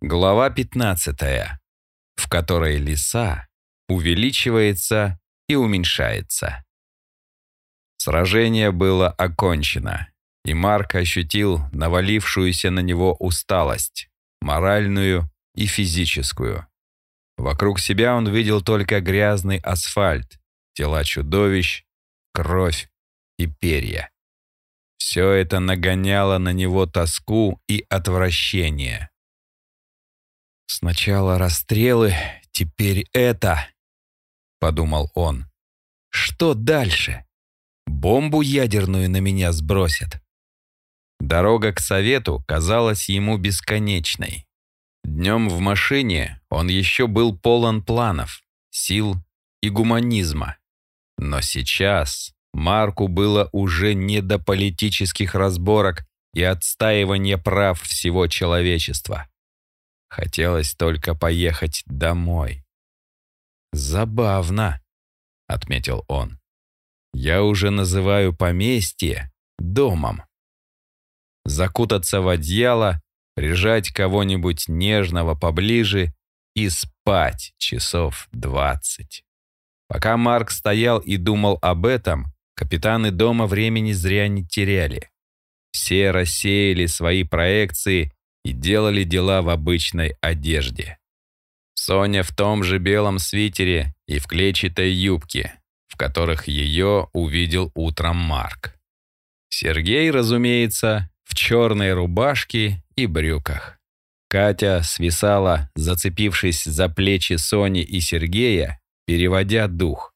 Глава 15, в которой лиса увеличивается и уменьшается. Сражение было окончено, и Марк ощутил навалившуюся на него усталость, моральную и физическую. Вокруг себя он видел только грязный асфальт, тела чудовищ, кровь и перья. Все это нагоняло на него тоску и отвращение. «Сначала расстрелы, теперь это», — подумал он. «Что дальше? Бомбу ядерную на меня сбросят». Дорога к совету казалась ему бесконечной. Днем в машине он еще был полон планов, сил и гуманизма. Но сейчас Марку было уже не до политических разборок и отстаивания прав всего человечества. Хотелось только поехать домой. «Забавно», — отметил он. «Я уже называю поместье домом. Закутаться в одеяло, прижать кого-нибудь нежного поближе и спать часов двадцать». Пока Марк стоял и думал об этом, Капитаны дома времени зря не теряли. Все рассеяли свои проекции и делали дела в обычной одежде. Соня в том же белом свитере и в клетчатой юбке, в которых ее увидел утром Марк. Сергей, разумеется, в черной рубашке и брюках. Катя свисала, зацепившись за плечи Сони и Сергея, переводя дух.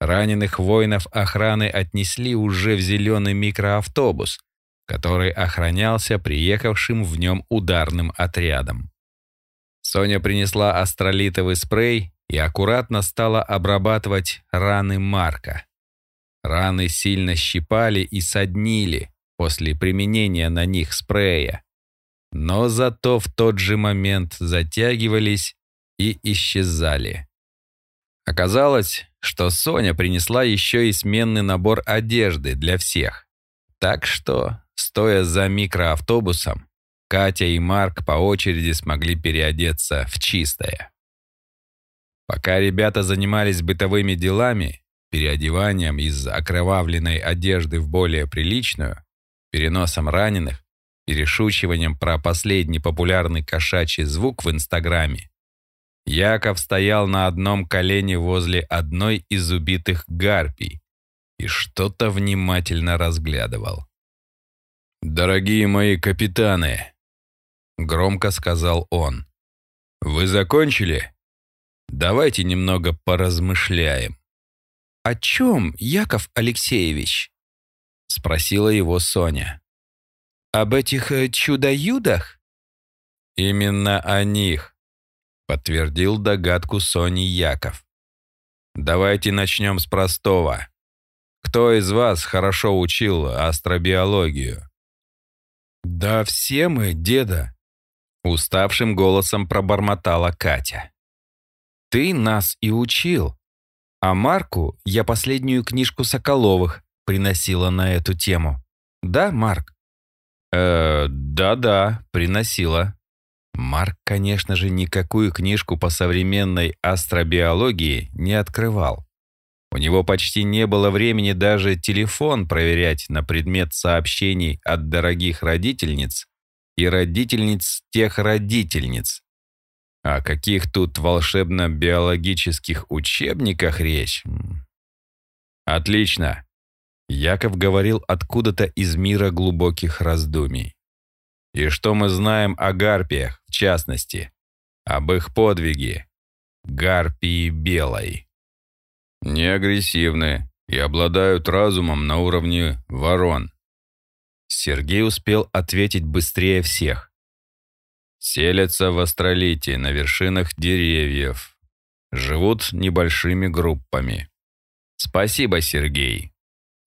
Раненых воинов охраны отнесли уже в зеленый микроавтобус, который охранялся приехавшим в нем ударным отрядом. Соня принесла астролитовый спрей и аккуратно стала обрабатывать раны Марка. Раны сильно щипали и соднили после применения на них спрея, но зато в тот же момент затягивались и исчезали. Оказалось, что Соня принесла еще и сменный набор одежды для всех. Так что, стоя за микроавтобусом, Катя и Марк по очереди смогли переодеться в чистое. Пока ребята занимались бытовыми делами, переодеванием из окровавленной одежды в более приличную, переносом раненых, перешучиванием про последний популярный кошачий звук в Инстаграме, Яков стоял на одном колене возле одной из убитых гарпий и что-то внимательно разглядывал. «Дорогие мои капитаны!» — громко сказал он. «Вы закончили? Давайте немного поразмышляем». «О чем, Яков Алексеевич?» — спросила его Соня. «Об этих э, чудо-юдах?» «Именно о них», подтвердил догадку Сони Яков. Давайте начнем с простого. Кто из вас хорошо учил астробиологию? Да все мы, деда, уставшим голосом пробормотала Катя. Ты нас и учил. А Марку я последнюю книжку Соколовых приносила на эту тему. Да, Марк? Э, да-да, приносила. Марк, конечно же, никакую книжку по современной астробиологии не открывал. У него почти не было времени даже телефон проверять на предмет сообщений от дорогих родительниц и родительниц тех родительниц. О каких тут волшебно-биологических учебниках речь? Отлично. Яков говорил откуда-то из мира глубоких раздумий. И что мы знаем о гарпиях, в частности, об их подвиге? Гарпии белой. Не агрессивны и обладают разумом на уровне ворон. Сергей успел ответить быстрее всех. Селятся в астролите на вершинах деревьев. Живут небольшими группами. Спасибо, Сергей.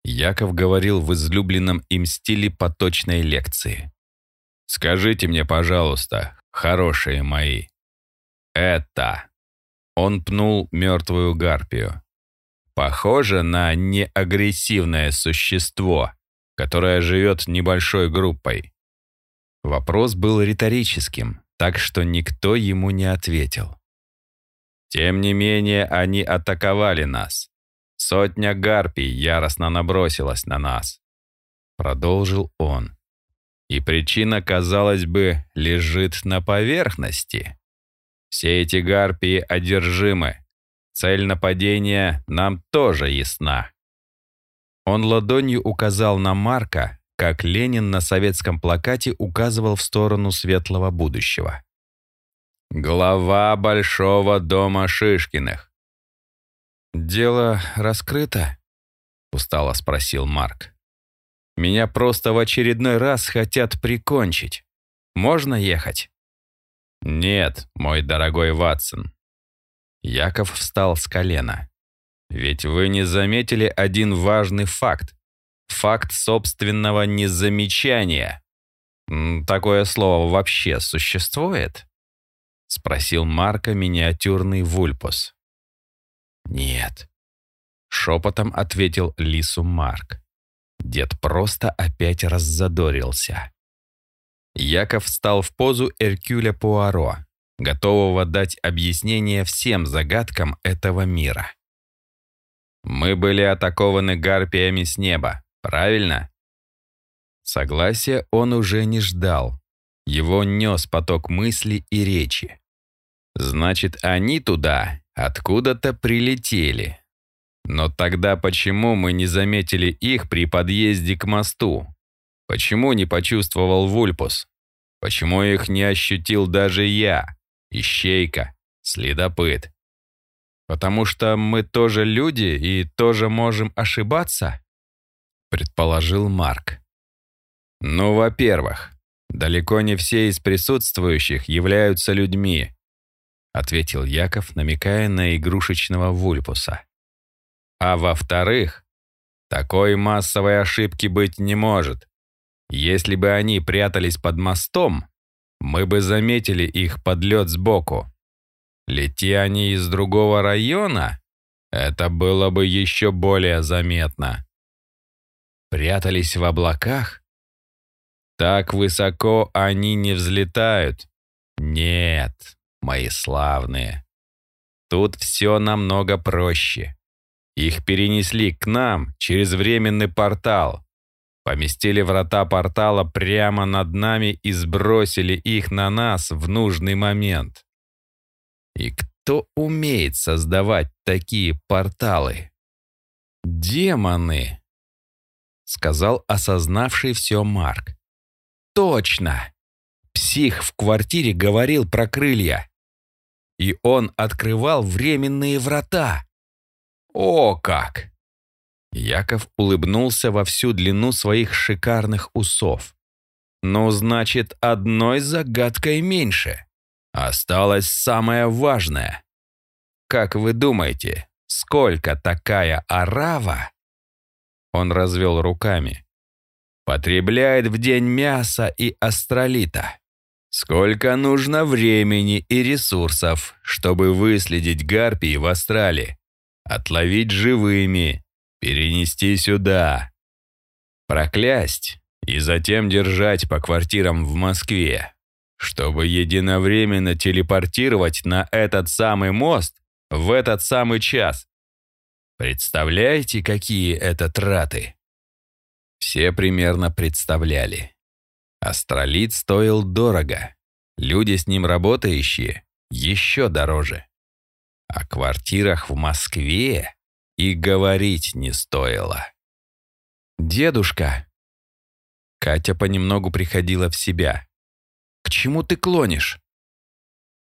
Яков говорил в излюбленном им стиле поточной лекции. Скажите мне, пожалуйста, хорошие мои, это...» Он пнул мертвую гарпию. «Похоже на неагрессивное существо, которое живет небольшой группой». Вопрос был риторическим, так что никто ему не ответил. Тем не менее, они атаковали нас. Сотня гарпий яростно набросилась на нас. Продолжил он. И причина, казалось бы, лежит на поверхности. Все эти гарпии одержимы. Цель нападения нам тоже ясна. Он ладонью указал на Марка, как Ленин на советском плакате указывал в сторону светлого будущего. Глава Большого дома Шишкиных. «Дело раскрыто?» — устало спросил Марк. «Меня просто в очередной раз хотят прикончить. Можно ехать?» «Нет, мой дорогой Ватсон». Яков встал с колена. «Ведь вы не заметили один важный факт. Факт собственного незамечания. Такое слово вообще существует?» — спросил Марка миниатюрный вульпус. «Нет», — шепотом ответил Лису Марк. Дед просто опять раззадорился. Яков встал в позу Эркюля Пуаро, готового дать объяснение всем загадкам этого мира. «Мы были атакованы гарпиями с неба, правильно?» Согласия он уже не ждал. Его нес поток мысли и речи. Значит, они туда откуда-то прилетели. Но тогда почему мы не заметили их при подъезде к мосту? Почему не почувствовал Вульпус? Почему их не ощутил даже я, Ищейка, следопыт? Потому что мы тоже люди и тоже можем ошибаться? Предположил Марк. Ну, во-первых, далеко не все из присутствующих являются людьми, — ответил Яков, намекая на игрушечного вульпуса. «А во-вторых, такой массовой ошибки быть не может. Если бы они прятались под мостом, мы бы заметили их подлет сбоку. Лети они из другого района, это было бы еще более заметно. Прятались в облаках? Так высоко они не взлетают. Нет, мои славные. Тут все намного проще. Их перенесли к нам через временный портал, поместили врата портала прямо над нами и сбросили их на нас в нужный момент. И кто умеет создавать такие порталы? Демоны, сказал осознавший все Марк. Точно. Псих в квартире говорил про крылья и он открывал временные врата. О как! Яков улыбнулся во всю длину своих шикарных усов. Ну, значит, одной загадкой меньше. Осталось самое важное. Как вы думаете, сколько такая арава? Он развел руками. Потребляет в день мяса и астролита. Сколько нужно времени и ресурсов, чтобы выследить гарпий в Астрале, отловить живыми, перенести сюда, проклясть и затем держать по квартирам в Москве, чтобы единовременно телепортировать на этот самый мост в этот самый час. Представляете, какие это траты? Все примерно представляли. Астролит стоил дорого. Люди с ним работающие еще дороже. О квартирах в Москве и говорить не стоило. «Дедушка!» Катя понемногу приходила в себя. «К чему ты клонишь?»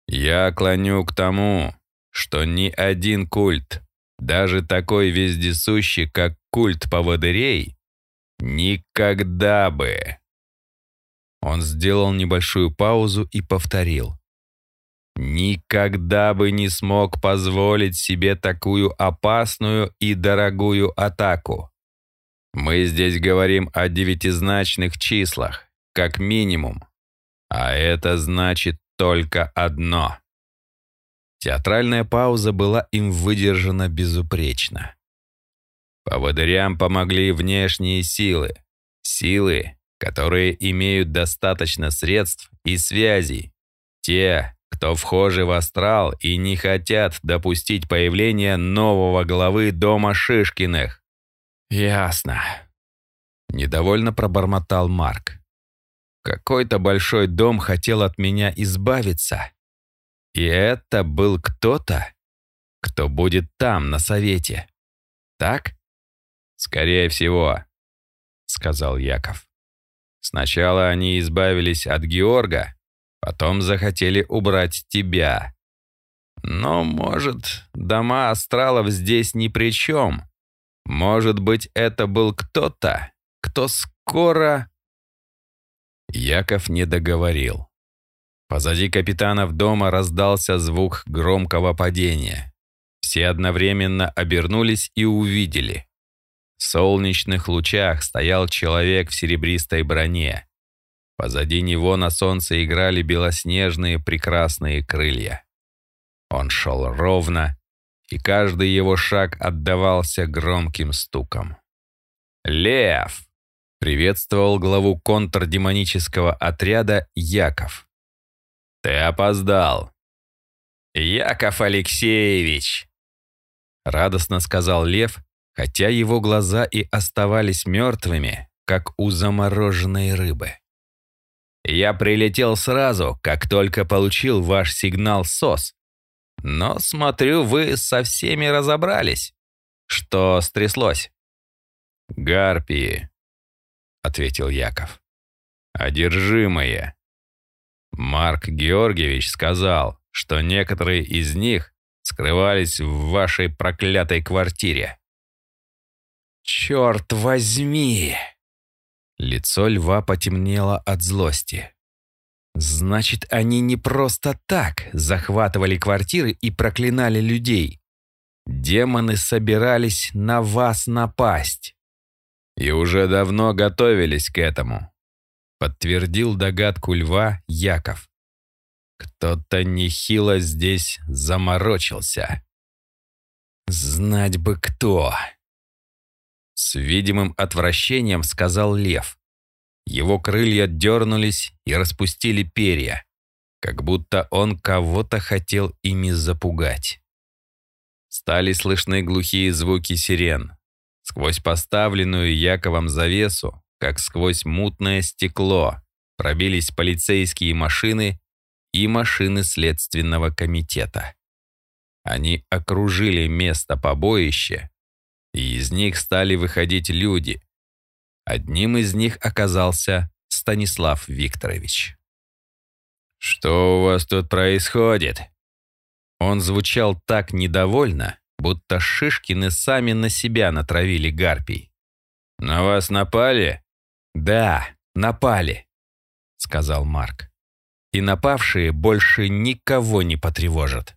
«Я клоню к тому, что ни один культ, даже такой вездесущий, как культ поводырей, никогда бы он сделал небольшую паузу и повторил. «Никогда бы не смог позволить себе такую опасную и дорогую атаку. Мы здесь говорим о девятизначных числах, как минимум. А это значит только одно». Театральная пауза была им выдержана безупречно. Поводырям помогли внешние силы. Силы, которые имеют достаточно средств и связей, Те, кто вхожи в астрал и не хотят допустить появления нового главы дома Шишкиных. Ясно. Недовольно пробормотал Марк. Какой-то большой дом хотел от меня избавиться. И это был кто-то, кто будет там, на совете. Так? Скорее всего, сказал Яков. Сначала они избавились от Георга, потом захотели убрать тебя. Но, может, дома астралов здесь ни при чем. Может быть, это был кто-то, кто скоро... Яков не договорил. Позади капитанов дома раздался звук громкого падения. Все одновременно обернулись и увидели. В солнечных лучах стоял человек в серебристой броне. Позади него на солнце играли белоснежные прекрасные крылья. Он шел ровно, и каждый его шаг отдавался громким стуком. «Лев!» — приветствовал главу контрдемонического отряда Яков. «Ты опоздал!» «Яков Алексеевич!» — радостно сказал Лев, хотя его глаза и оставались мертвыми, как у замороженной рыбы. «Я прилетел сразу, как только получил ваш сигнал СОС. Но, смотрю, вы со всеми разобрались. Что стряслось?» «Гарпии», — ответил Яков. «Одержимые. Марк Георгиевич сказал, что некоторые из них скрывались в вашей проклятой квартире. «Черт возьми!» Лицо льва потемнело от злости. «Значит, они не просто так захватывали квартиры и проклинали людей. Демоны собирались на вас напасть. И уже давно готовились к этому», подтвердил догадку льва Яков. «Кто-то нехило здесь заморочился». «Знать бы кто!» С видимым отвращением сказал лев. Его крылья дернулись и распустили перья, как будто он кого-то хотел ими запугать. Стали слышны глухие звуки сирен. Сквозь поставленную Яковом завесу, как сквозь мутное стекло, пробились полицейские машины и машины Следственного комитета. Они окружили место побоища и из них стали выходить люди. Одним из них оказался Станислав Викторович. «Что у вас тут происходит?» Он звучал так недовольно, будто Шишкины сами на себя натравили гарпий. «На вас напали?» «Да, напали», — сказал Марк. «И напавшие больше никого не потревожат».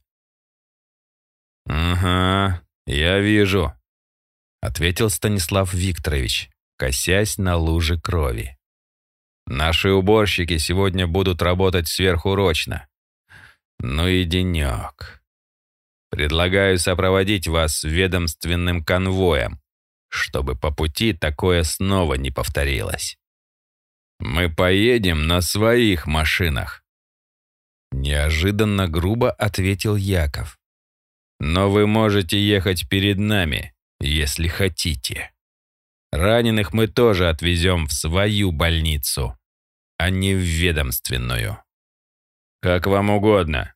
«Ага, я вижу», ответил Станислав Викторович, косясь на лужи крови. Наши уборщики сегодня будут работать сверхурочно. Ну и денек. Предлагаю сопроводить вас ведомственным конвоем, чтобы по пути такое снова не повторилось. Мы поедем на своих машинах. Неожиданно грубо ответил Яков. Но вы можете ехать перед нами, если хотите. Раненых мы тоже отвезем в свою больницу, а не в ведомственную. Как вам угодно.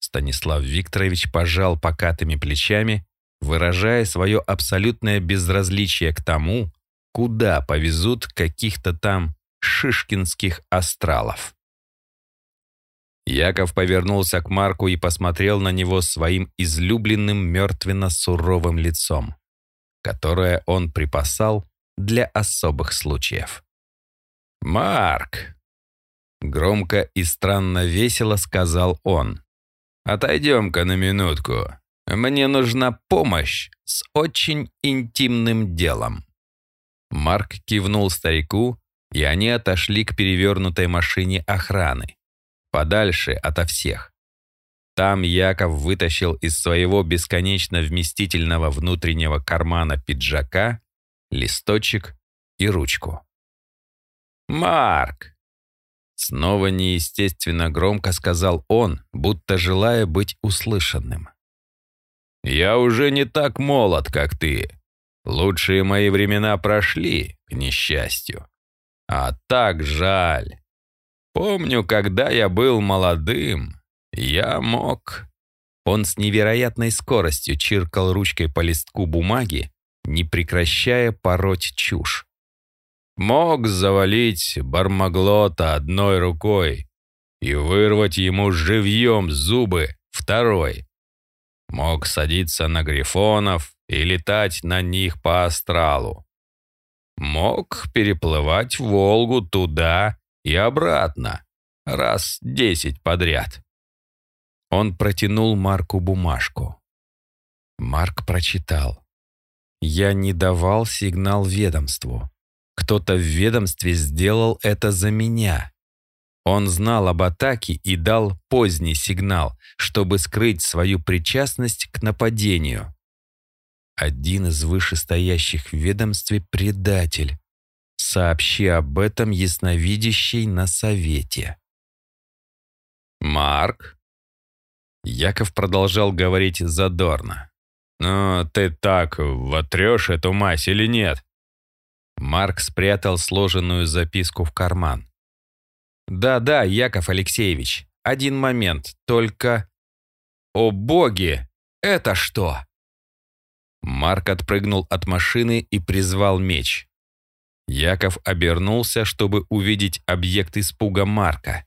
Станислав Викторович пожал покатыми плечами, выражая свое абсолютное безразличие к тому, куда повезут каких-то там шишкинских астралов. Яков повернулся к Марку и посмотрел на него своим излюбленным мертвенно-суровым лицом, которое он припасал для особых случаев. «Марк!» Громко и странно весело сказал он. «Отойдем-ка на минутку. Мне нужна помощь с очень интимным делом». Марк кивнул старику, и они отошли к перевернутой машине охраны подальше ото всех. Там Яков вытащил из своего бесконечно вместительного внутреннего кармана пиджака листочек и ручку. «Марк!» — Снова неестественно громко сказал он, будто желая быть услышанным. «Я уже не так молод, как ты. Лучшие мои времена прошли, к несчастью. А так жаль. Помню, когда я был молодым, я мог...» Он с невероятной скоростью чиркал ручкой по листку бумаги, не прекращая пороть чушь. Мог завалить Бармаглота одной рукой и вырвать ему живьем зубы второй. Мог садиться на грифонов и летать на них по астралу. Мог переплывать Волгу туда и обратно, раз десять подряд. Он протянул Марку бумажку. Марк прочитал. «Я не давал сигнал ведомству. Кто-то в ведомстве сделал это за меня. Он знал об атаке и дал поздний сигнал, чтобы скрыть свою причастность к нападению. Один из вышестоящих в ведомстве предатель. Сообщи об этом ясновидящей на совете. «Марк?» Яков продолжал говорить задорно. «Ну, ты так вотрешь эту мазь или нет?» Марк спрятал сложенную записку в карман. «Да-да, Яков Алексеевич, один момент, только...» «О боги! Это что?» Марк отпрыгнул от машины и призвал меч. Яков обернулся, чтобы увидеть объект испуга Марка.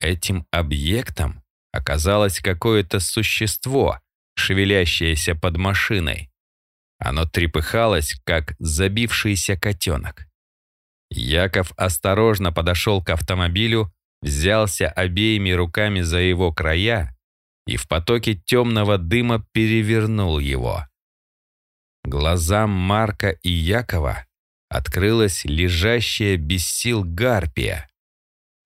Этим объектом оказалось какое-то существо, шевелящееся под машиной. Оно трепыхалось, как забившийся котенок. Яков осторожно подошел к автомобилю, взялся обеими руками за его края и в потоке темного дыма перевернул его. Глазам Марка и Якова открылась лежащая без сил гарпия.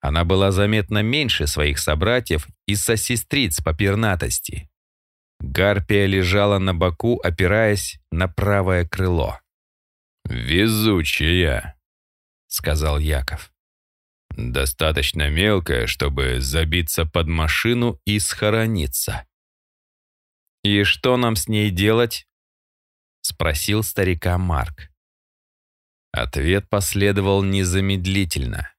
Она была заметно меньше своих собратьев и сосестриц по пернатости. Гарпия лежала на боку, опираясь на правое крыло. «Везучая», — сказал Яков. «Достаточно мелкая, чтобы забиться под машину и схорониться». «И что нам с ней делать?» — спросил старика Марк. Ответ последовал незамедлительно.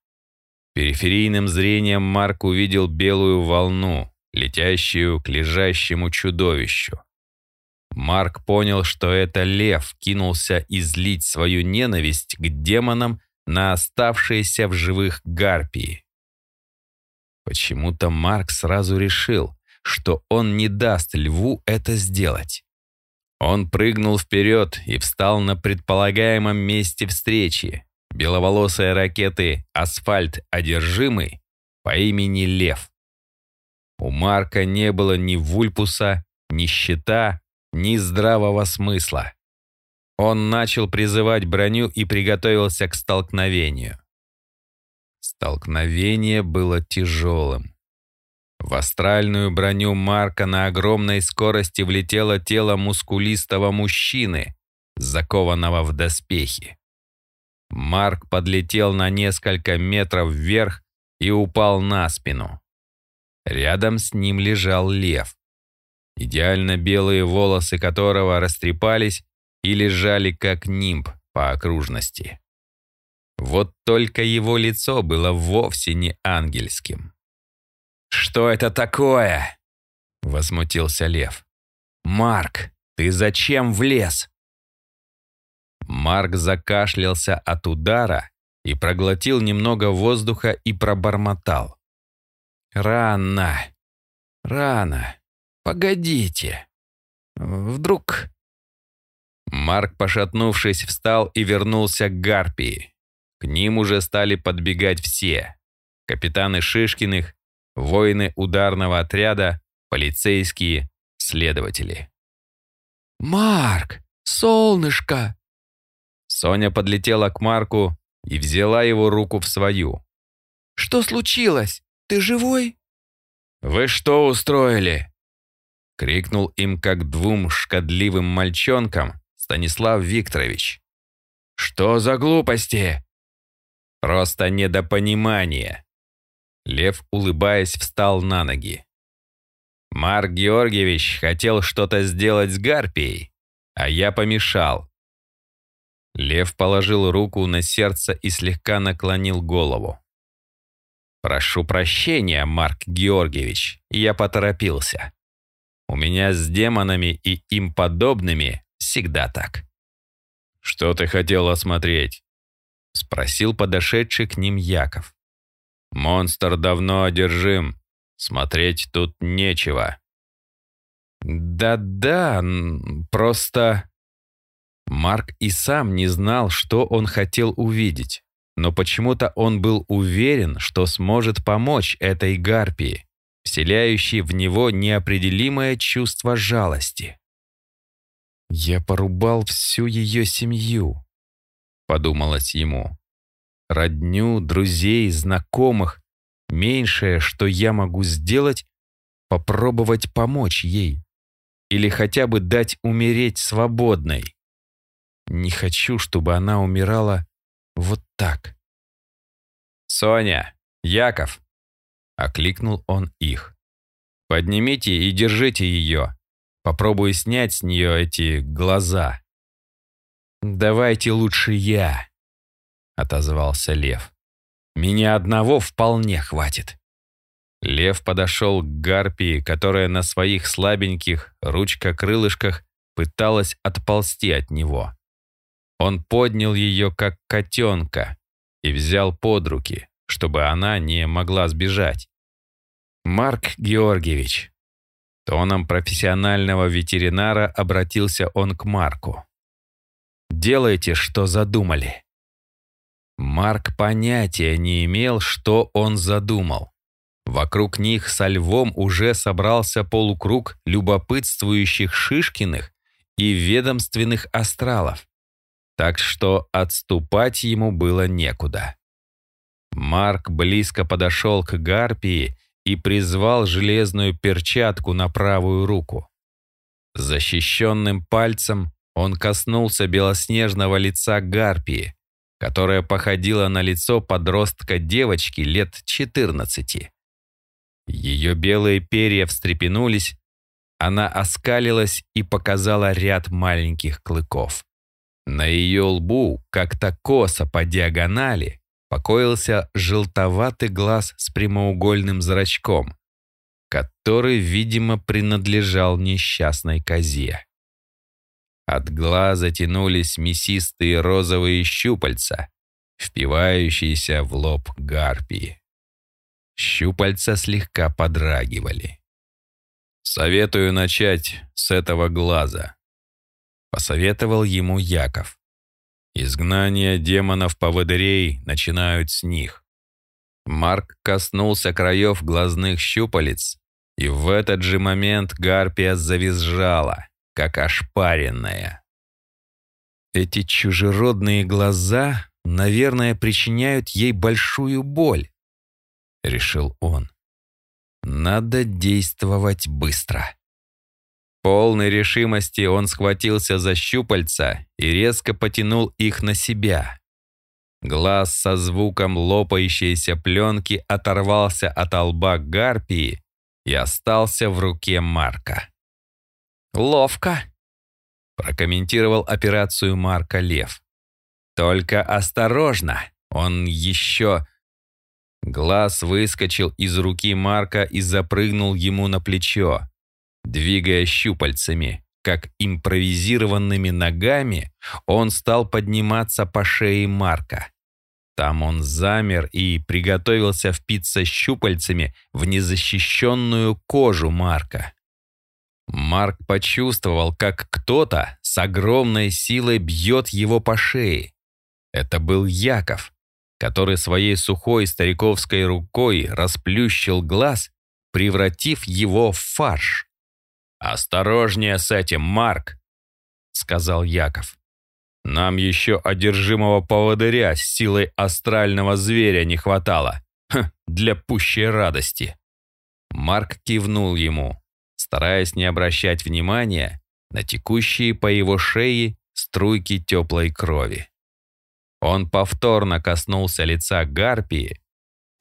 Периферийным зрением Марк увидел белую волну, летящую к лежащему чудовищу. Марк понял, что это лев кинулся излить свою ненависть к демонам на оставшиеся в живых гарпии. Почему-то Марк сразу решил, что он не даст льву это сделать. Он прыгнул вперед и встал на предполагаемом месте встречи. Беловолосые ракеты «Асфальт одержимый» по имени Лев. У Марка не было ни вульпуса, ни щита, ни здравого смысла. Он начал призывать броню и приготовился к столкновению. Столкновение было тяжелым. В астральную броню Марка на огромной скорости влетело тело мускулистого мужчины, закованного в доспехи. Марк подлетел на несколько метров вверх и упал на спину. Рядом с ним лежал лев, идеально белые волосы которого растрепались и лежали как нимб по окружности. Вот только его лицо было вовсе не ангельским. «Что это такое?» — возмутился лев. «Марк, ты зачем влез?» Марк закашлялся от удара и проглотил немного воздуха и пробормотал. Рано. Рано. Погодите. Вдруг... Марк, пошатнувшись, встал и вернулся к Гарпии. К ним уже стали подбегать все. Капитаны Шишкиных, воины ударного отряда, полицейские, следователи. «Марк! Солнышко!» Соня подлетела к Марку и взяла его руку в свою. «Что случилось? Ты живой?» «Вы что устроили?» Крикнул им как двум шкодливым мальчонкам Станислав Викторович. «Что за глупости?» «Просто недопонимание», Лев, улыбаясь, встал на ноги. Марк Георгиевич хотел что-то сделать с Гарпией, а я помешал. Лев положил руку на сердце и слегка наклонил голову. «Прошу прощения, Марк Георгиевич, я поторопился. У меня с демонами и им подобными всегда так». «Что ты хотел осмотреть?» — спросил подошедший к ним Яков. «Монстр давно одержим. Смотреть тут нечего». «Да-да, просто...» Марк и сам не знал, что он хотел увидеть, но почему-то он был уверен, что сможет помочь этой гарпии, вселяющей в него неопределимое чувство жалости. «Я порубал всю ее семью», — подумалось ему. «Родню, друзей, знакомых. Меньшее, что я могу сделать, попробовать помочь ей. Или хотя бы дать умереть свободной. Не хочу, чтобы она умирала вот так. «Соня! Яков!» — окликнул он их. «Поднимите и держите ее. Попробую снять с нее эти глаза». «Давайте лучше я», — отозвался Лев. «Меня одного вполне хватит». Лев подошел к гарпии, которая на своих слабеньких ручка-крылышках пыталась отползти от него. Он поднял ее, как котенка, и взял под руки, чтобы она не могла сбежать. «Марк Георгиевич», тоном профессионального ветеринара обратился он к Марку. «Делайте, что задумали». Марк понятия не имел, что он задумал. Вокруг них со львом уже собрался полукруг любопытствующих Шишкиных и ведомственных астралов так что отступать ему было некуда. Марк близко подошел к Гарпии и призвал железную перчатку на правую руку. Защищенным пальцем он коснулся белоснежного лица Гарпии, которое походило на лицо подростка девочки лет 14. Ее белые перья встрепенулись, она оскалилась и показала ряд маленьких клыков. На ее лбу, как-то косо по диагонали, покоился желтоватый глаз с прямоугольным зрачком, который, видимо, принадлежал несчастной козе. От глаза тянулись мясистые розовые щупальца, впивающиеся в лоб гарпии. Щупальца слегка подрагивали. «Советую начать с этого глаза», посоветовал ему Яков. Изгнание демонов-поводырей начинают с них. Марк коснулся краев глазных щупалец, и в этот же момент гарпия завизжала, как ошпаренная. Эти чужеродные глаза, наверное, причиняют ей большую боль, решил он. Надо действовать быстро. Полной решимости он схватился за щупальца и резко потянул их на себя. Глаз со звуком лопающейся пленки оторвался от лба гарпии и остался в руке Марка. «Ловко», — прокомментировал операцию Марка Лев. «Только осторожно, он еще...» Глаз выскочил из руки Марка и запрыгнул ему на плечо. Двигая щупальцами, как импровизированными ногами, он стал подниматься по шее Марка. Там он замер и приготовился впиться щупальцами в незащищенную кожу Марка. Марк почувствовал, как кто-то с огромной силой бьет его по шее. Это был Яков, который своей сухой стариковской рукой расплющил глаз, превратив его в фарш. «Осторожнее с этим, Марк!» — сказал Яков. «Нам еще одержимого поводыря с силой астрального зверя не хватало. Хм, для пущей радости!» Марк кивнул ему, стараясь не обращать внимания на текущие по его шее струйки теплой крови. Он повторно коснулся лица Гарпии,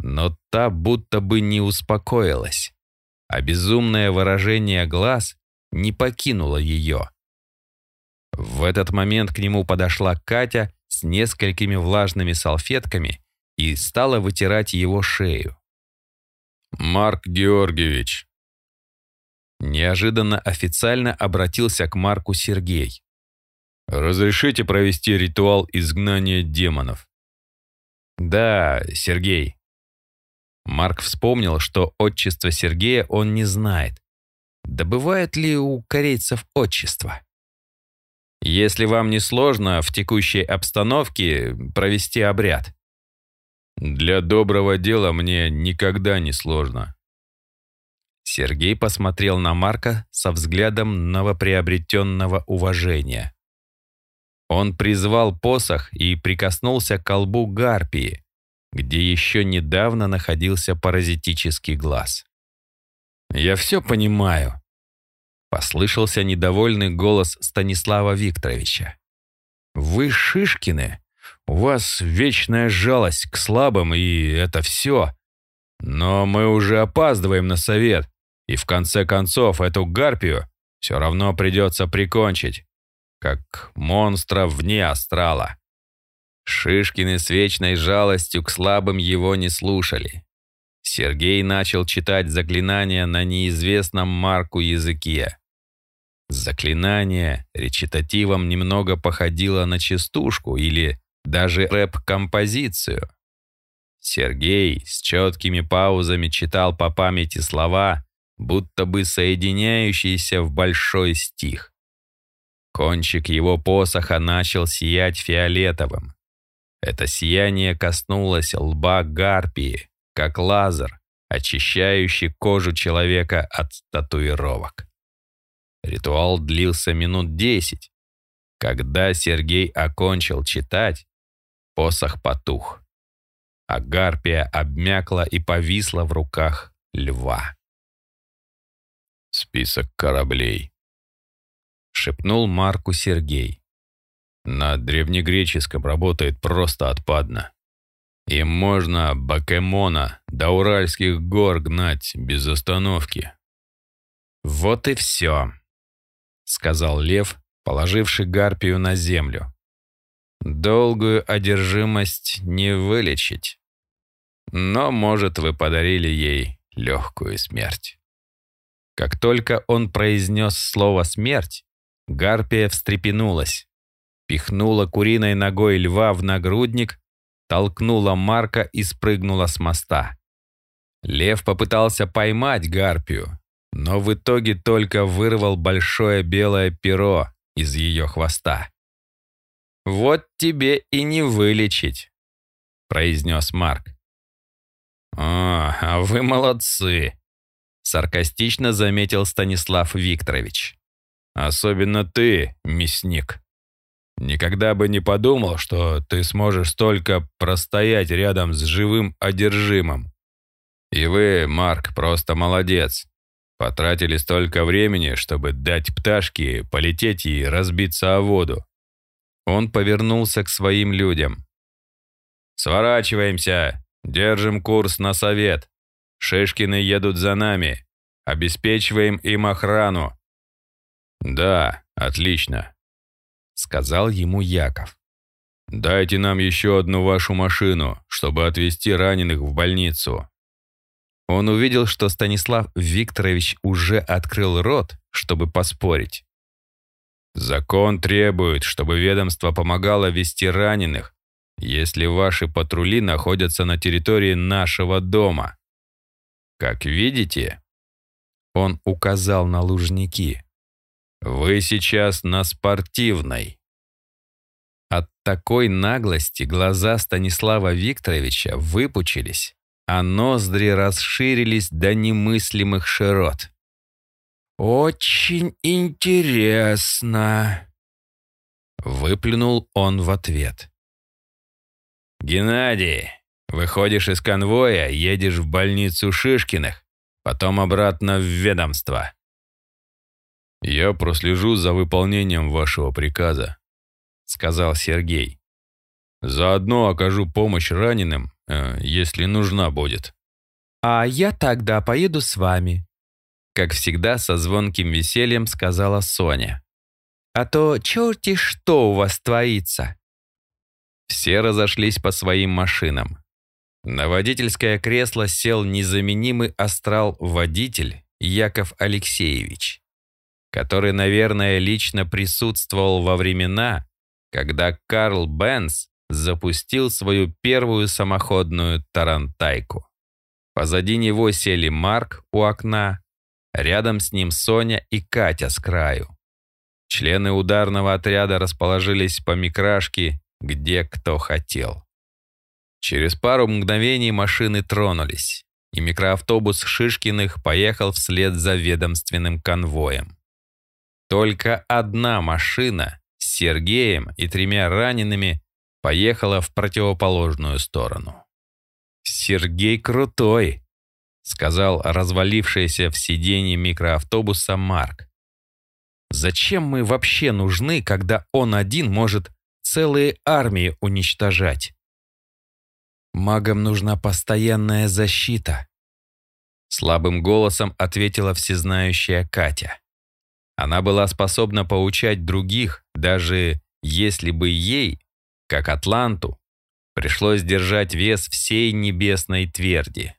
но та будто бы не успокоилась, а безумное выражение глаз не покинуло ее. В этот момент к нему подошла Катя с несколькими влажными салфетками и стала вытирать его шею. «Марк Георгиевич!» Неожиданно официально обратился к Марку Сергей. «Разрешите провести ритуал изгнания демонов?» «Да, Сергей». Марк вспомнил, что отчество Сергея он не знает. Да бывает ли у корейцев отчество? Если вам не сложно в текущей обстановке провести обряд. Для доброго дела мне никогда не сложно. Сергей посмотрел на Марка со взглядом новоприобретенного уважения. Он призвал посох и прикоснулся к колбу гарпии, где еще недавно находился паразитический глаз. «Я все понимаю», — послышался недовольный голос Станислава Викторовича. «Вы Шишкины, у вас вечная жалость к слабым, и это все. Но мы уже опаздываем на совет, и в конце концов эту гарпию все равно придется прикончить, как монстра вне астрала». Шишкины с вечной жалостью к слабым его не слушали. Сергей начал читать заклинания на неизвестном Марку языке. Заклинание речитативом немного походило на частушку или даже рэп-композицию. Сергей с четкими паузами читал по памяти слова, будто бы соединяющиеся в большой стих. Кончик его посоха начал сиять фиолетовым. Это сияние коснулось лба гарпии, как лазер, очищающий кожу человека от татуировок. Ритуал длился минут десять. Когда Сергей окончил читать, Посох потух, а гарпия обмякла и повисла в руках льва. «Список кораблей», — шепнул Марку Сергей. «На древнегреческом работает просто отпадно. Им можно Бакемона до Уральских гор гнать без остановки». «Вот и все», — сказал лев, положивший гарпию на землю. Долгую одержимость не вылечить. Но, может, вы подарили ей легкую смерть. Как только он произнес слово «смерть», Гарпия встрепенулась, пихнула куриной ногой льва в нагрудник, толкнула Марка и спрыгнула с моста. Лев попытался поймать Гарпию, но в итоге только вырвал большое белое перо из ее хвоста. «Вот тебе и не вылечить», — произнес Марк. «А, а вы молодцы», — саркастично заметил Станислав Викторович. «Особенно ты, мясник. Никогда бы не подумал, что ты сможешь столько простоять рядом с живым одержимым. И вы, Марк, просто молодец. Потратили столько времени, чтобы дать пташке полететь и разбиться о воду. Он повернулся к своим людям. «Сворачиваемся! Держим курс на совет! Шишкины едут за нами! Обеспечиваем им охрану!» «Да, отлично», — сказал ему Яков. «Дайте нам еще одну вашу машину, чтобы отвезти раненых в больницу». Он увидел, что Станислав Викторович уже открыл рот, чтобы поспорить. Закон требует, чтобы ведомство помогало вести раненых, если ваши патрули находятся на территории нашего дома. Как видите, он указал на лужники. Вы сейчас на спортивной. От такой наглости глаза Станислава Викторовича выпучились, а ноздри расширились до немыслимых широт. «Очень интересно», — выплюнул он в ответ. «Геннадий, выходишь из конвоя, едешь в больницу Шишкиных, потом обратно в ведомство». «Я прослежу за выполнением вашего приказа», — сказал Сергей. «Заодно окажу помощь раненым э, если нужна будет». «А я тогда поеду с вами», — как всегда со звонким весельем сказала Соня. «А то черти что у вас творится». Все разошлись по своим машинам. На водительское кресло сел незаменимый астрал-водитель Яков Алексеевич, который, наверное, лично присутствовал во времена, когда Карл Бенц запустил свою первую самоходную тарантайку. Позади него сели Марк у окна, рядом с ним Соня и Катя с краю. Члены ударного отряда расположились по микрашке, где кто хотел. Через пару мгновений машины тронулись, и микроавтобус Шишкиных поехал вслед за ведомственным конвоем. Только одна машина с Сергеем и тремя ранеными поехала в противоположную сторону. «Сергей крутой», — сказал развалившийся в сиденье микроавтобуса Марк. «Зачем мы вообще нужны, когда он один может целые армии уничтожать?» «Магам нужна постоянная защита», — слабым голосом ответила всезнающая Катя. Она была способна поучать других, даже если бы ей, как Атланту, пришлось держать вес всей небесной тверди.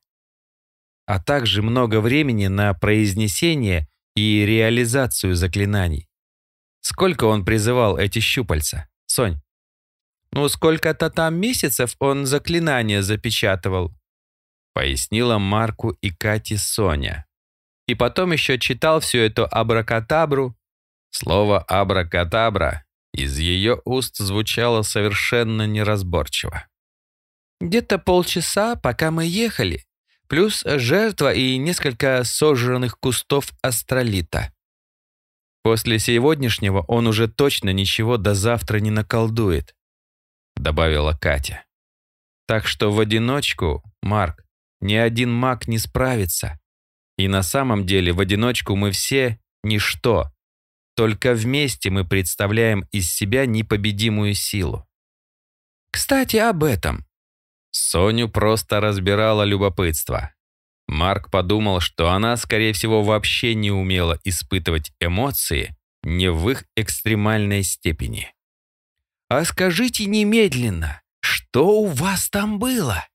А также много времени на произнесение и реализацию заклинаний. Сколько он призывал эти щупальца, Сонь? Ну, сколько-то там месяцев он заклинания запечатывал, пояснила Марку и Кате Соня. И потом еще читал всю эту абракатабру. Слово «абракатабра» из ее уст звучало совершенно неразборчиво. «Где-то полчаса, пока мы ехали, плюс жертва и несколько сожранных кустов астролита. После сегодняшнего он уже точно ничего до завтра не наколдует», добавила Катя. «Так что в одиночку, Марк, ни один маг не справится. И на самом деле в одиночку мы все ничто. Только вместе мы представляем из себя непобедимую силу. Кстати, об этом. Соню просто разбирало любопытство. Марк подумал, что она, скорее всего, вообще не умела испытывать эмоции не в их экстремальной степени. «А скажите немедленно, что у вас там было?»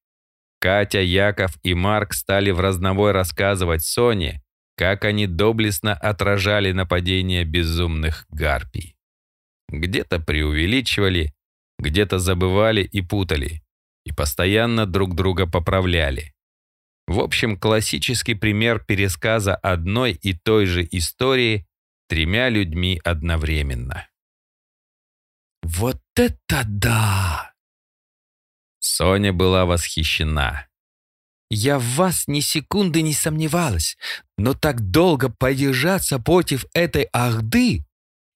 Катя, Яков и Марк стали в разновой рассказывать Соне, как они доблестно отражали нападение безумных гарпий. Где-то преувеличивали, где-то забывали и путали, и постоянно друг друга поправляли. В общем, классический пример пересказа одной и той же истории тремя людьми одновременно. «Вот это да!» Соня была восхищена. Я в вас ни секунды не сомневалась, но так долго подержаться против этой Ахды,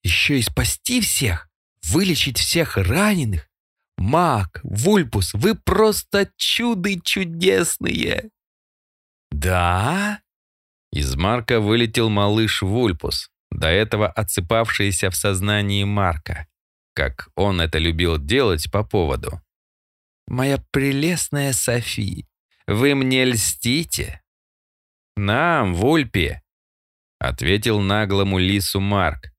еще и спасти всех, вылечить всех раненых. Мак, Вульпус, вы просто чуды чудесные. Да? Из Марка вылетел малыш Вульпус, до этого отсыпавшийся в сознании Марка, как он это любил делать по поводу. Моя прелестная София. Вы мне льстите?» «Нам, Вульпе», — ответил наглому лису Марк.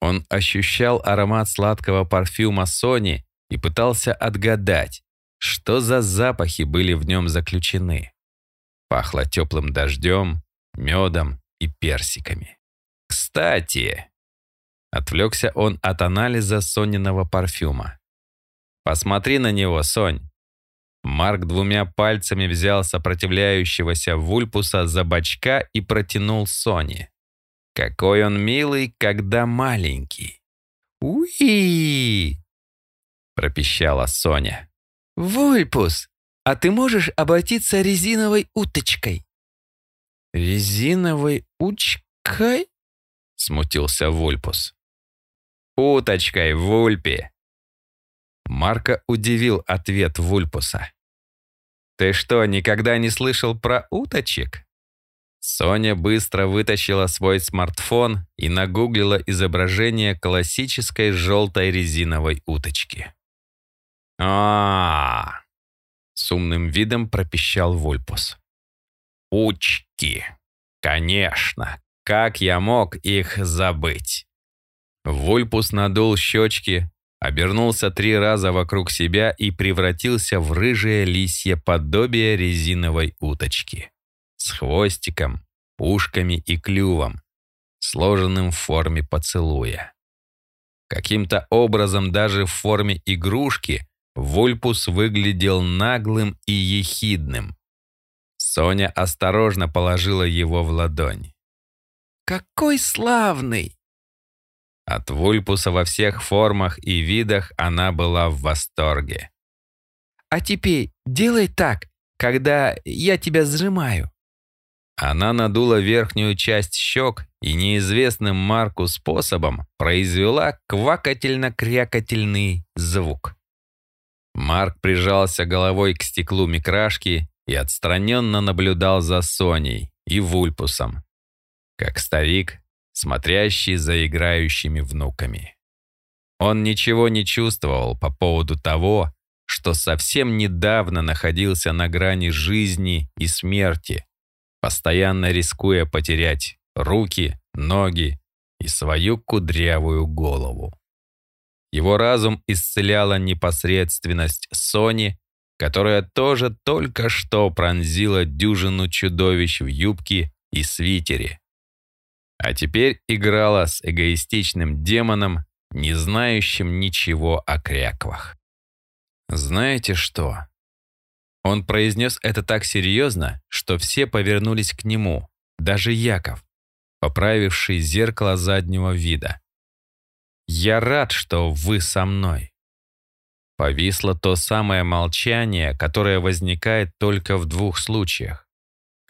Он ощущал аромат сладкого парфюма Сони и пытался отгадать, что за запахи были в нем заключены. Пахло теплым дождем, медом и персиками. «Кстати», — отвлекся он от анализа Сониного парфюма. «Посмотри на него, Сонь. Марк двумя пальцами взял сопротивляющегося Вульпуса за бочка и протянул Соне. «Какой он милый, когда маленький!» «Уи!» — пропищала Соня. «Вульпус, а ты можешь обратиться резиновой уточкой?» «Резиновой учкой?» — смутился Вульпус. «Уточкой, Вульпе!» Марка удивил ответ Вульпуса. «Ты что, никогда не слышал про уточек?» Соня быстро вытащила свой смартфон и нагуглила изображение классической желтой резиновой уточки. а, -а, -а С умным видом пропищал Вульпус. «Учки! Конечно! Как я мог их забыть?» Вульпус надул щечки, обернулся три раза вокруг себя и превратился в рыжее лисье подобие резиновой уточки. С хвостиком, ушками и клювом, сложенным в форме поцелуя. Каким-то образом даже в форме игрушки Вульпус выглядел наглым и ехидным. Соня осторожно положила его в ладонь. «Какой славный!» От Вульпуса во всех формах и видах она была в восторге. «А теперь делай так, когда я тебя сжимаю». Она надула верхнюю часть щек и неизвестным Марку способом произвела квакательно-крякательный звук. Марк прижался головой к стеклу микрашки и отстраненно наблюдал за Соней и Вульпусом, как старик смотрящий за играющими внуками. Он ничего не чувствовал по поводу того, что совсем недавно находился на грани жизни и смерти, постоянно рискуя потерять руки, ноги и свою кудрявую голову. Его разум исцеляла непосредственность Сони, которая тоже только что пронзила дюжину чудовищ в юбке и свитере, а теперь играла с эгоистичным демоном, не знающим ничего о кряквах. «Знаете что?» Он произнес это так серьезно, что все повернулись к нему, даже Яков, поправивший зеркало заднего вида. «Я рад, что вы со мной». Повисло то самое молчание, которое возникает только в двух случаях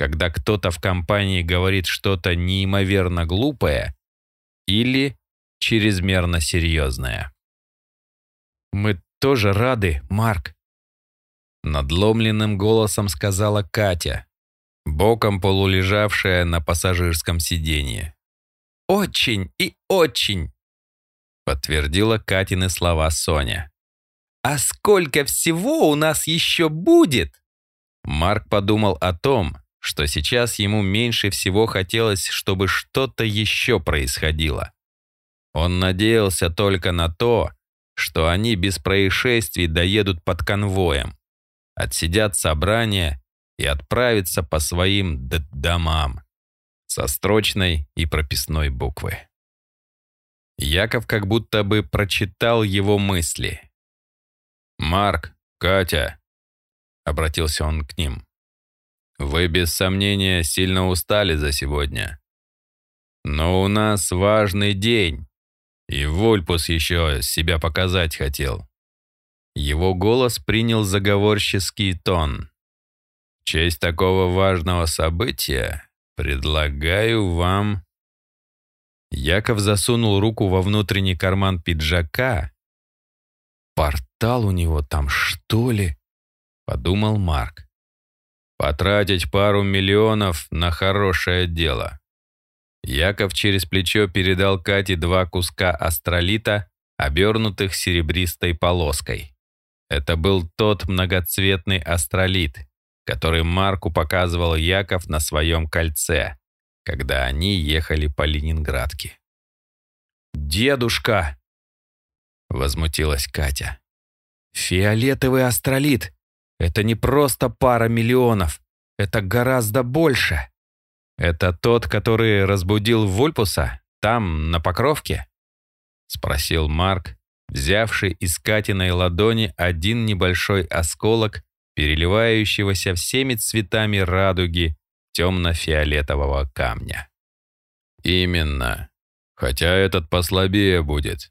когда кто-то в компании говорит что-то неимоверно глупое или чрезмерно серьезное. «Мы тоже рады, Марк», — надломленным голосом сказала Катя, боком полулежавшая на пассажирском сиденье. «Очень и очень», — подтвердила Катины слова Соня. «А сколько всего у нас еще будет?» Марк подумал о том, что сейчас ему меньше всего хотелось, чтобы что-то еще происходило. Он надеялся только на то, что они без происшествий доедут под конвоем, отсидят собрание и отправятся по своим домам со строчной и прописной буквы. Яков как будто бы прочитал его мысли. «Марк, Катя», — обратился он к ним, — вы, без сомнения, сильно устали за сегодня. Но у нас важный день, и Вольпус еще себя показать хотел. Его голос принял заговорческий тон. В честь такого важного события предлагаю вам... Яков засунул руку во внутренний карман пиджака. «Портал у него там, что ли?» — подумал Марк. Потратить пару миллионов на хорошее дело. Яков через плечо передал Кате два куска астролита, обернутых серебристой полоской. Это был тот многоцветный астролит, который Марку показывал Яков на своем кольце, когда они ехали по Ленинградке. «Дедушка!» — возмутилась Катя. «Фиолетовый астролит! Это не просто пара миллионов. Это гораздо больше. Это тот, который разбудил Вульпуса там, на Покровке? Спросил Марк, взявший из Катиной ладони один небольшой осколок, переливающегося всеми цветами радуги темно-фиолетового камня. «Именно. Хотя этот послабее будет.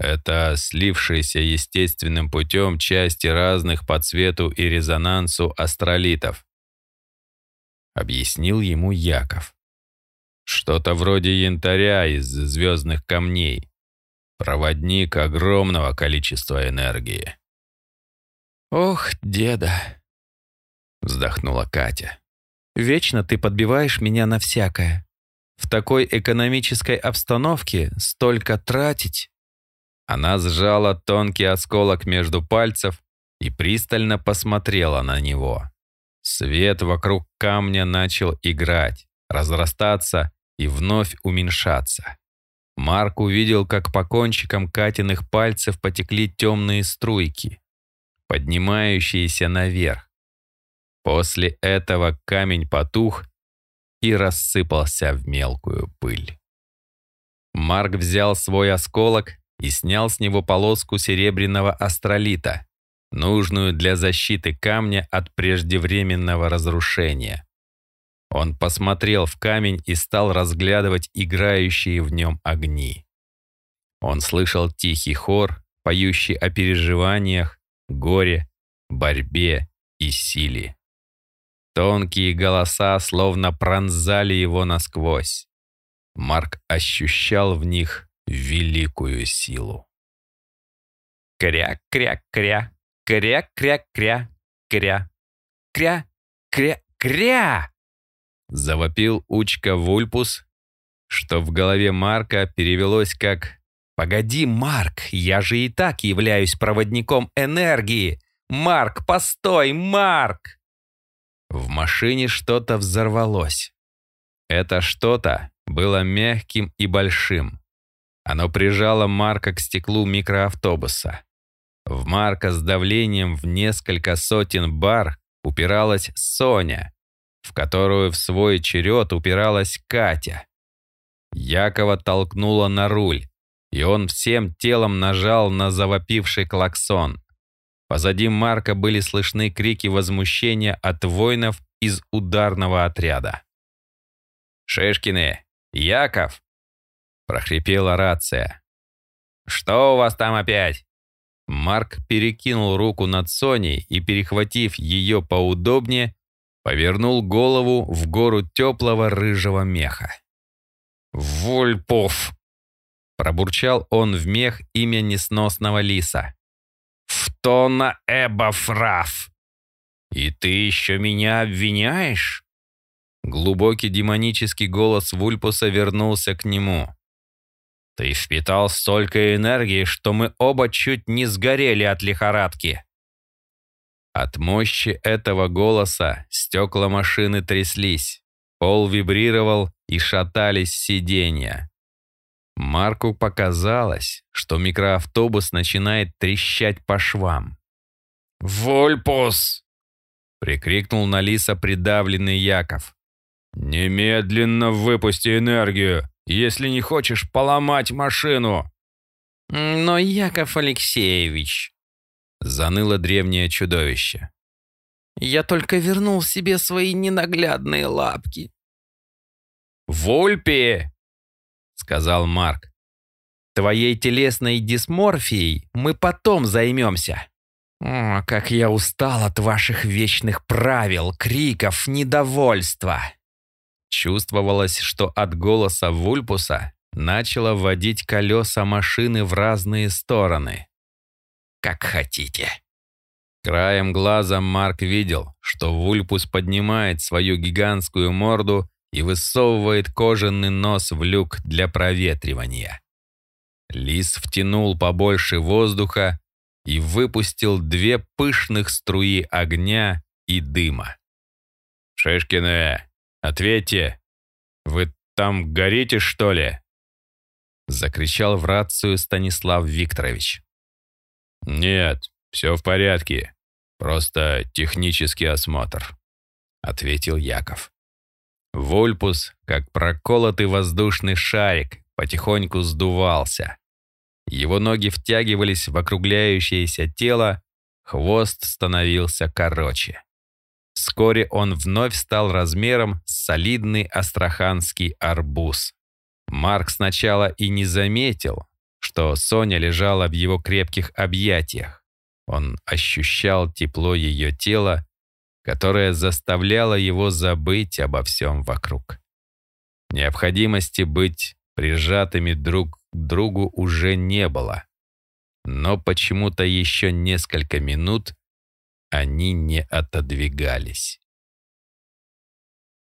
Это слившиеся естественным путем части разных по цвету и резонансу астролитов. Объяснил ему Яков. Что-то вроде янтаря из звездных камней. Проводник огромного количества энергии. «Ох, деда!» Вздохнула Катя. «Вечно ты подбиваешь меня на всякое. В такой экономической обстановке столько тратить...» Она сжала тонкий осколок между пальцев, и пристально посмотрела на него. Свет вокруг камня начал играть, разрастаться и вновь уменьшаться. Марк увидел, как по кончикам Катиных пальцев потекли темные струйки, поднимающиеся наверх. После этого камень потух и рассыпался в мелкую пыль. Марк взял свой осколок и снял с него полоску серебряного астролита, нужную для защиты камня от преждевременного разрушения. Он посмотрел в камень и стал разглядывать играющие в нем огни. Он слышал тихий хор, поющий о переживаниях, горе, борьбе и силе. Тонкие голоса словно пронзали его насквозь. Марк ощущал в них великую силу. Кря-кря-кря, кря-кря-кря, кря, кря-кря-кря! Завопил Учка Вульпус, что в голове Марка перевелось как «Погоди, Марк, я же и так являюсь проводником энергии! Марк, постой, Марк!» В машине что-то взорвалось. Это что-то было мягким и большим. Оно прижало Марка к стеклу микроавтобуса. В Марка с давлением в несколько сотен бар упиралась Соня, в которую в свой черед упиралась Катя. Якова толкнула на руль, и он всем телом нажал на завопивший клаксон. Позади Марка были слышны крики возмущения от воинов из ударного отряда. «Шишкины! Яков!» — прохрипела рация. «Что у вас там опять?» Марк перекинул руку над Соней и, перехватив ее поудобнее, повернул голову в гору теплого рыжего меха. «Вульпов!» — пробурчал он в мех имя несносного лиса. «Втона Эбафраф! И ты еще меня обвиняешь?» Глубокий демонический голос Вульпуса вернулся к нему. Ты впитал столько энергии, что мы оба чуть не сгорели от лихорадки. От мощи этого голоса стекла машины тряслись, пол вибрировал и шатались сиденья. Марку показалось, что микроавтобус начинает трещать по швам. «Вольпус!» — прикрикнул на Лиса придавленный Яков. «Немедленно выпусти энергию!» Если не хочешь поломать машину». «Но, Яков Алексеевич...» — заныло древнее чудовище. «Я только вернул себе свои ненаглядные лапки». «Вольпи!» — сказал Марк. «Твоей телесной дисморфией мы потом займемся». О, как я устал от ваших вечных правил, криков, недовольства. Чувствовалось, что от голоса Вульпуса начало вводить колеса машины в разные стороны. «Как хотите». Краем глаза Марк видел, что Вульпус поднимает свою гигантскую морду и высовывает кожаный нос в люк для проветривания. Лис втянул побольше воздуха и выпустил две пышных струи огня и дыма. «Шишкины, Ответьте! Вы там горите, что ли?» Закричал в рацию Станислав Викторович. «Нет, все в порядке. Просто технический осмотр», — ответил Яков. Вольпус, как проколотый воздушный шарик, потихоньку сдувался. Его ноги втягивались в округляющееся тело, хвост становился короче. Вскоре он вновь стал размером с солидный астраханский арбуз. Марк сначала и не заметил, что Соня лежала в его крепких объятиях. Он ощущал тепло ее тела, которое заставляло его забыть обо всем вокруг. Необходимости быть прижатыми друг к другу уже не было. Но почему-то еще несколько минут они не отодвигались.